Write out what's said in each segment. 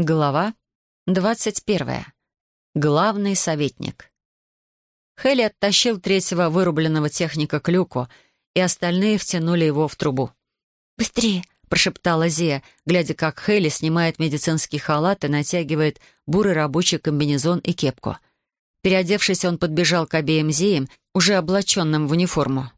Глава двадцать первая. Главный советник. Хелли оттащил третьего вырубленного техника к люку, и остальные втянули его в трубу. «Быстрее!» — прошептала Зия, глядя, как Хелли снимает медицинский халат и натягивает бурый рабочий комбинезон и кепку. Переодевшись, он подбежал к обеим Зиям, уже облаченным в униформу.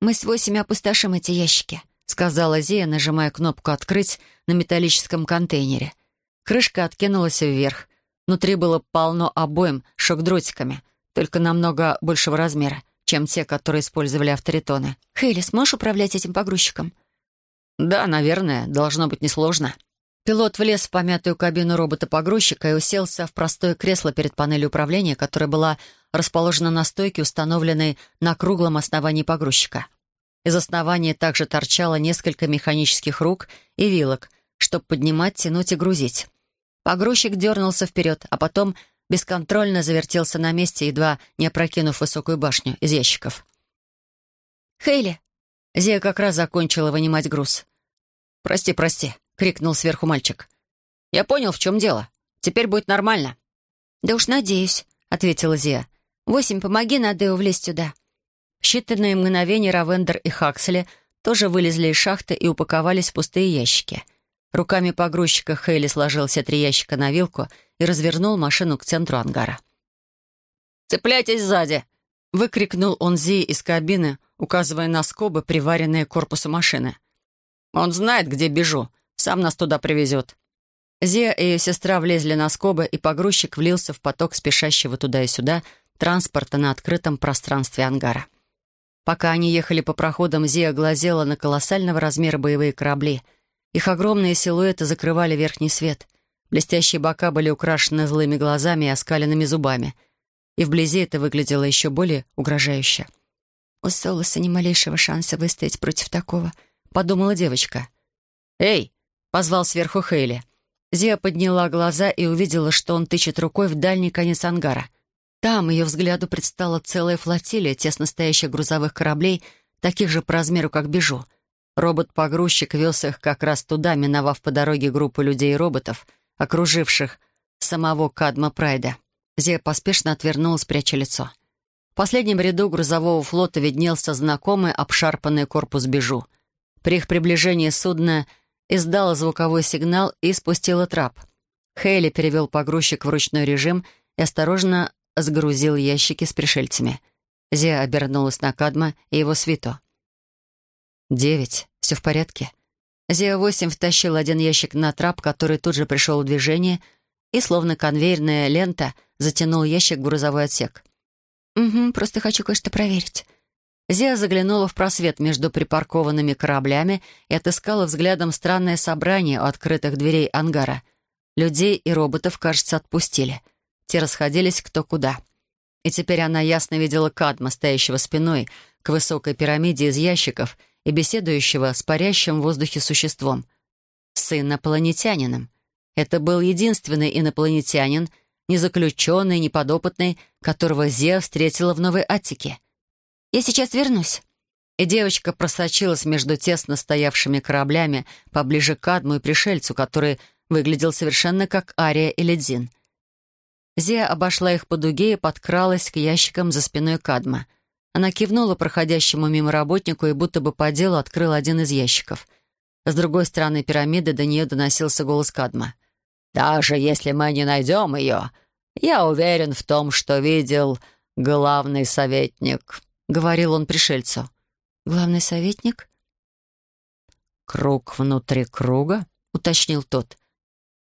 «Мы с восемь опустошим эти ящики», — сказала Зия, нажимая кнопку «Открыть» на металлическом контейнере — Крышка откинулась вверх. Внутри было полно обоим шок-дротиками, только намного большего размера, чем те, которые использовали авторитоны. «Хейли, сможешь управлять этим погрузчиком?» «Да, наверное. Должно быть несложно». Пилот влез в помятую кабину робота-погрузчика и уселся в простое кресло перед панелью управления, которая была расположена на стойке, установленной на круглом основании погрузчика. Из основания также торчало несколько механических рук и вилок, чтобы поднимать, тянуть и грузить. Погрузчик дернулся вперед, а потом бесконтрольно завертелся на месте, едва не опрокинув высокую башню из ящиков. «Хейли!» Зия как раз закончила вынимать груз. «Прости, прости!» — крикнул сверху мальчик. «Я понял, в чем дело. Теперь будет нормально». «Да уж надеюсь», — ответила Зия. «Восемь, помоги Надео влезть сюда». В считанные мгновения Равендер и Хаксли тоже вылезли из шахты и упаковались в пустые ящики. Руками погрузчика Хейли сложил все три ящика на вилку и развернул машину к центру ангара. «Цепляйтесь сзади!» — выкрикнул он Зи из кабины, указывая на скобы, приваренные к корпусу машины. «Он знает, где бежу. Сам нас туда привезет». Зия и ее сестра влезли на скобы, и погрузчик влился в поток спешащего туда и сюда транспорта на открытом пространстве ангара. Пока они ехали по проходам, Зия глазела на колоссального размера боевые корабли — их огромные силуэты закрывали верхний свет. Блестящие бока были украшены злыми глазами и оскаленными зубами. И вблизи это выглядело еще более угрожающе. «У Солоса ни малейшего шанса выстоять против такого», — подумала девочка. «Эй!» — позвал сверху Хейли. Зия подняла глаза и увидела, что он тычет рукой в дальний конец ангара. Там ее взгляду предстала целая флотилия тесно стоящих грузовых кораблей, таких же по размеру, как Бежу — Робот-погрузчик вез их как раз туда, миновав по дороге группу людей и роботов, окруживших самого Кадма Прайда. Зия поспешно отвернулась, пряча лицо. В последнем ряду грузового флота виднелся знакомый обшарпанный корпус Бежу. При их приближении судно издало звуковой сигнал и спустило трап. Хейли перевел погрузчик в ручной режим и осторожно сгрузил ящики с пришельцами. Зия обернулась на Кадма и его свиту. «Девять. Все в порядке?» Зия-8 втащил один ящик на трап, который тут же пришел в движение, и, словно конвейерная лента, затянул ящик в грузовой отсек. «Угу, просто хочу кое-что проверить». Зия заглянула в просвет между припаркованными кораблями и отыскала взглядом странное собрание у открытых дверей ангара. Людей и роботов, кажется, отпустили. Те расходились кто куда. И теперь она ясно видела Кадма, стоящего спиной к высокой пирамиде из ящиков — и беседующего с парящим в воздухе существом. С инопланетянином. Это был единственный инопланетянин, не заключенный, не подопытный, которого Зия встретила в Новой Аттике. «Я сейчас вернусь». И девочка просочилась между тесно стоявшими кораблями поближе к Адму и пришельцу, который выглядел совершенно как Ария или Дзин. Зия обошла их по дуге и подкралась к ящикам за спиной Кадма — она кивнула проходящему мимо работнику и будто бы по делу открыла один из ящиков. С другой стороны пирамиды до нее доносился голос Кадма. «Даже если мы не найдем ее, я уверен в том, что видел главный советник», — говорил он пришельцу. «Главный советник?» «Круг внутри круга?» — уточнил тот.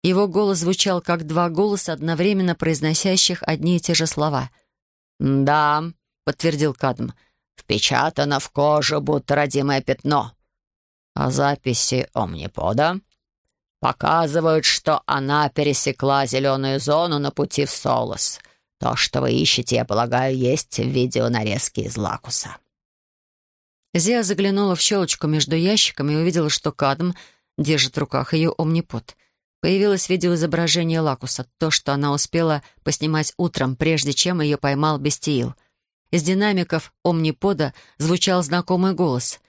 Его голос звучал как два голоса, одновременно произносящих одни и те же слова. «Да», — подтвердил Кадм. «Впечатано в кожу, будто родимое пятно. А записи Омнипода показывают, что она пересекла зеленую зону на пути в Солос. То, что вы ищете, я полагаю, есть в видеонарезке из Лакуса». Зия заглянула в щелочку между ящиками и увидела, что Кадм держит в руках ее омнипод. Появилось видеоизображение Лакуса, то, что она успела поснимать утром, прежде чем ее поймал Бестиил. Из динамиков омнипода звучал знакомый голос.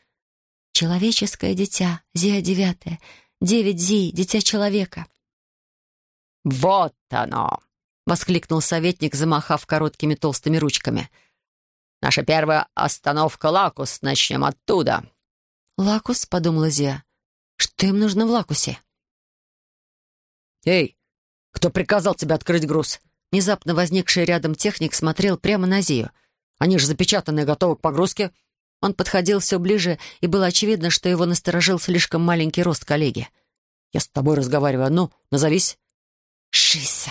«Человеческое дитя, Зия девятая, девять Зи, дитя человека». «Вот оно!» — воскликнул советник, замахав короткими толстыми ручками. «Наша первая остановка — Лакус. Начнем оттуда». «Лакус?» — подумала Зия. «Что им нужно в Лакусе?» «Эй, кто приказал тебе открыть груз?» Внезапно возникший рядом техник смотрел прямо на Зию. «Они же запечатаны и готовы к погрузке». Он подходил все ближе, и было очевидно, что его насторожил слишком маленький рост коллеги. «Я с тобой разговариваю. Ну, назовись». «Шиса!»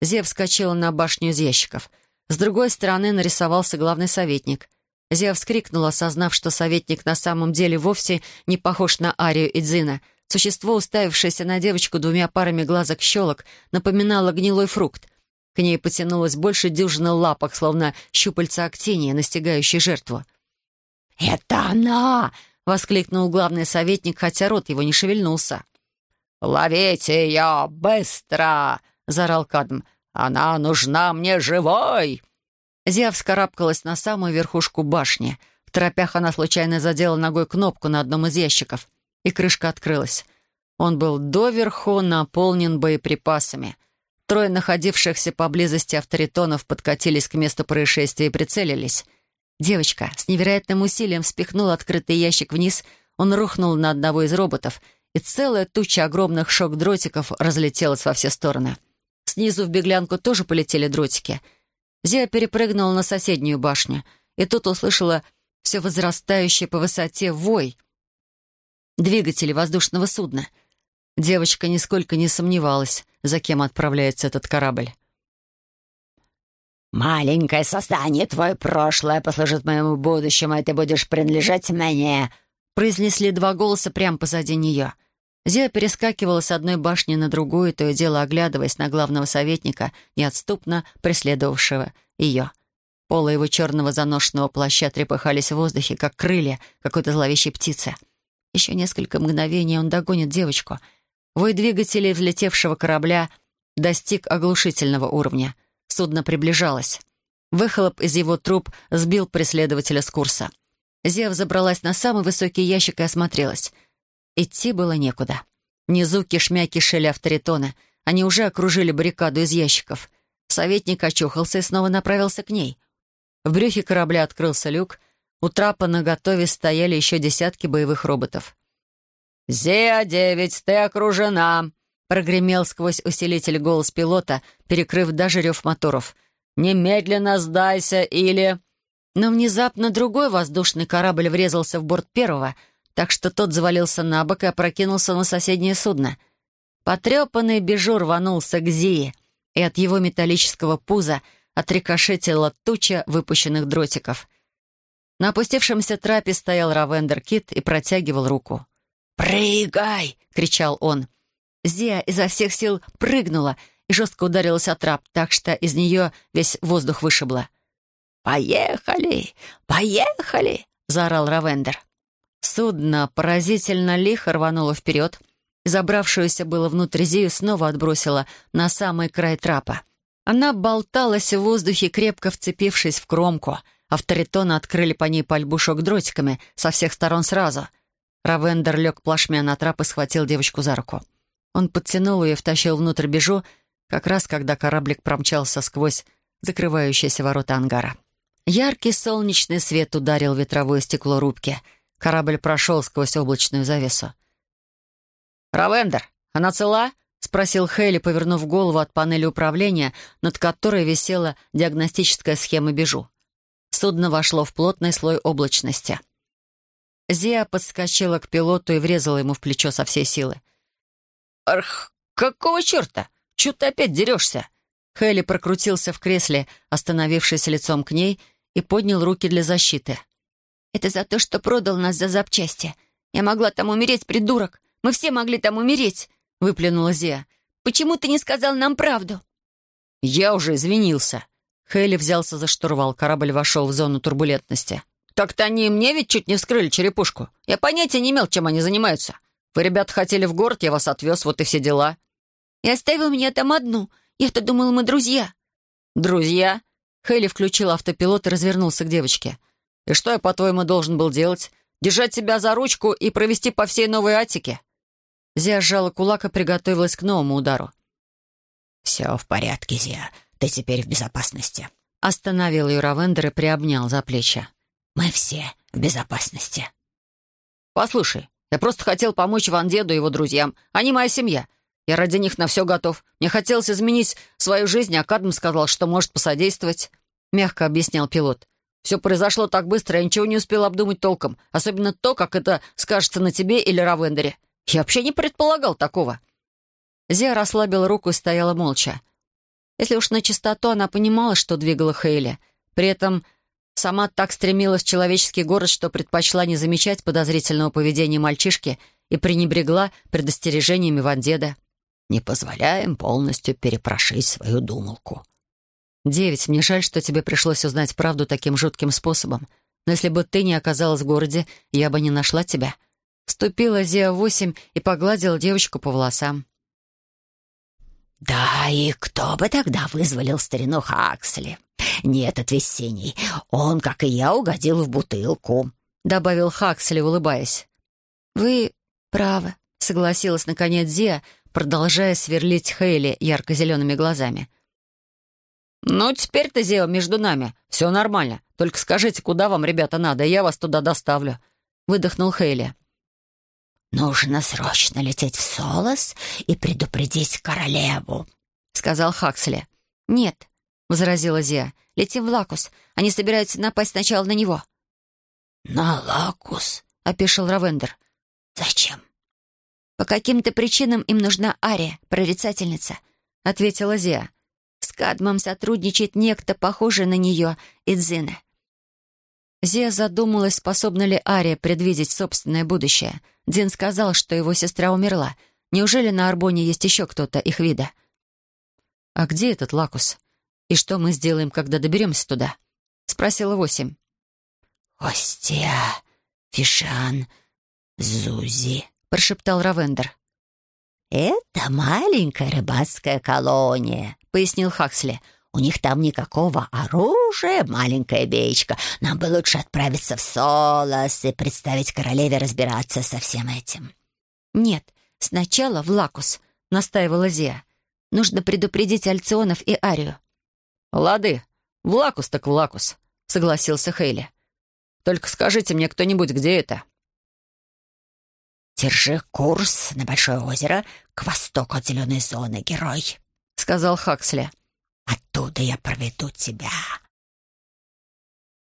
Зия вскочила на башню из ящиков. С другой стороны нарисовался главный советник. Зия вскрикнула, осознав, что советник на самом деле вовсе не похож на Арию Идзина. Существо, уставившееся на девочку двумя парами глазок щелок, напоминало гнилой фрукт. К ней потянулось больше дюжины лапок, словно щупальца актиния, настигающей жертву. «Это она!» — воскликнул главный советник, хотя рот его не шевельнулся. «Ловите ее! Быстро!» — заорал Кадм. «Она нужна мне живой!» Зия вскарабкалась на самую верхушку башни. В торопях она случайно задела ногой кнопку на одном из ящиков, и крышка открылась. Он был доверху наполнен боеприпасами. Трое находившихся поблизости авторитонов подкатились к месту происшествия и прицелились. Девочка с невероятным усилием спихнула открытый ящик вниз, он рухнул на одного из роботов, и целая туча огромных шок-дротиков разлетелась во все стороны. Снизу в беглянку тоже полетели дротики. Зия перепрыгнула на соседнюю башню, и тут услышала все возрастающий по высоте вой двигателей воздушного судна. Девочка нисколько не сомневалась, за кем отправляется этот корабль. «Маленькое создание, твое прошлое послужит моему будущему, и ты будешь принадлежать мне», произнесли два голоса прямо позади нее. Зия перескакивала с одной башни на другую, то и дело оглядываясь на главного советника, неотступно преследовавшего ее. Полы его черного заношенного плаща трепыхались в воздухе, как крылья какой-то зловещей птицы. Еще несколько мгновений он догонит девочку. Вой двигателей взлетевшего корабля достиг оглушительного уровня — Судно приближалось. Выхлоп из его труб сбил преследователя с курса. Зев забралась на самый высокий ящик и осмотрелась. Идти было некуда. Внизу кишмя кишели авторитоны. Они уже окружили баррикаду из ящиков. Советник очухался и снова направился к ней. В брюхе корабля открылся люк. У трапа на готове стояли еще десятки боевых роботов. «Зея-9, ты окружена!» Прогремел сквозь усилитель голос пилота, перекрыв даже рев моторов. «Немедленно сдайся или...» Но внезапно другой воздушный корабль врезался в борт первого, так что тот завалился на бок и опрокинулся на соседнее судно. Потрепанный бежур рванулся к Зии, и от его металлического пуза отрикошетила туча выпущенных дротиков. На опустившемся трапе стоял Равендер Кит и протягивал руку. «Прыгай!» — кричал он. Зия изо всех сил прыгнула и жестко ударилась о трап, так что из нее весь воздух вышибло. «Поехали! Поехали!» — заорал Равендер. Судно поразительно лихо рвануло вперед, забравшуюся было внутрь Зию снова отбросило на самый край трапа. Она болталась в воздухе, крепко вцепившись в кромку. Авторитоны открыли по ней пальбу шок-дротиками со всех сторон сразу. Равендер лег плашмя на трап и схватил девочку за руку. Он подтянул ее и втащил внутрь бежу, как раз когда кораблик промчался сквозь закрывающиеся ворота ангара. Яркий солнечный свет ударил ветровое стекло рубки. Корабль прошел сквозь облачную завесу. «Равендер, она цела?» — спросил Хейли, повернув голову от панели управления, над которой висела диагностическая схема бежу. Судно вошло в плотный слой облачности. Зия подскочила к пилоту и врезала ему в плечо со всей силы. «Арх, какого черта? Чего ты опять дерешься?» Хелли прокрутился в кресле, остановившись лицом к ней, и поднял руки для защиты. «Это за то, что продал нас за запчасти. Я могла там умереть, придурок. Мы все могли там умереть», — выплюнула Зия. «Почему ты не сказал нам правду?» «Я уже извинился». Хейли взялся за штурвал, корабль вошел в зону турбулентности. «Так-то они мне ведь чуть не вскрыли черепушку. Я понятия не имел, чем они занимаются. Вы, ребята, хотели в город, я вас отвез, вот и все дела». «И оставил меня там одну. Я-то думала, мы друзья». «Друзья?» Хейли включил автопилот и развернулся к девочке. «И что я, по-твоему, должен был делать? Держать себя за ручку и провести по всей новой Атике?» Зия сжала кулак и приготовилась к новому удару. «Все в порядке, Зия. Ты теперь в безопасности». Остановил ее Равендер и приобнял за плечи. «Мы все в безопасности». «Послушай, я просто хотел помочь Ван Деду и его друзьям. Они моя семья. Я ради них на все готов. Мне хотелось изменить свою жизнь, а Кадм сказал, что может посодействовать», — мягко объяснял пилот. «Все произошло так быстро, я ничего не успел обдумать толком. Особенно то, как это скажется на тебе или Равендере. Я вообще не предполагал такого». Зия расслабила руку и стояла молча. Если уж на чистоту, она понимала, что двигала Хейли. При этом сама так стремилась в человеческий город, что предпочла не замечать подозрительного поведения мальчишки и пренебрегла предостережениями Вандеда. «Не позволяем полностью перепрошить свою думалку». «Девять, мне жаль, что тебе пришлось узнать правду таким жутким способом. Но если бы ты не оказалась в городе, я бы не нашла тебя». Вступила Зия-8 и погладила девочку по волосам. «Да, и кто бы тогда вызволил старину Хаксли? Нет, этот весенний. Он, как и я, угодил в бутылку», — добавил Хаксли, улыбаясь. «Вы правы», — согласилась наконец Зия, продолжая сверлить Хейли ярко-зелеными глазами. «Ну, теперь-то, Зия, между нами. Все нормально. Только скажите, куда вам, ребята, надо, я вас туда доставлю», — выдохнул Хейли. «Нужно срочно лететь в Солос и предупредить королеву», — сказал Хаксли. «Нет», — возразила Зия. «Летим в Лакус. Они собираются напасть сначала на него». «На Лакус?» — опешил Равендер. «Зачем?» «По каким-то причинам им нужна Ария, прорицательница», — ответила Зия. «С Кадмом сотрудничает некто, похожий на нее, Идзина. Зия задумалась, способна ли Ария предвидеть собственное будущее. Дин сказал, что его сестра умерла. Неужели на Арбоне есть еще кто-то их вида? «А где этот Лакус? И что мы сделаем, когда доберемся туда?» — спросила Восемь. «Остия, Фишан, Зузи», — прошептал Равендер. «Это маленькая рыбацкая колония», — пояснил Хаксли. У них там никакого оружия, маленькая беечка. Нам бы лучше отправиться в Солос и представить королеве разбираться со всем этим». «Нет, сначала в Лакус», — настаивала Зия. «Нужно предупредить Альционов и Арию». «Лады, в Лакус так в Лакус», — согласился Хейли. «Только скажите мне кто-нибудь, где это?» «Держи курс на Большое озеро к востоку от зеленой зоны, герой», — сказал Хаксли. Оттуда я проведу тебя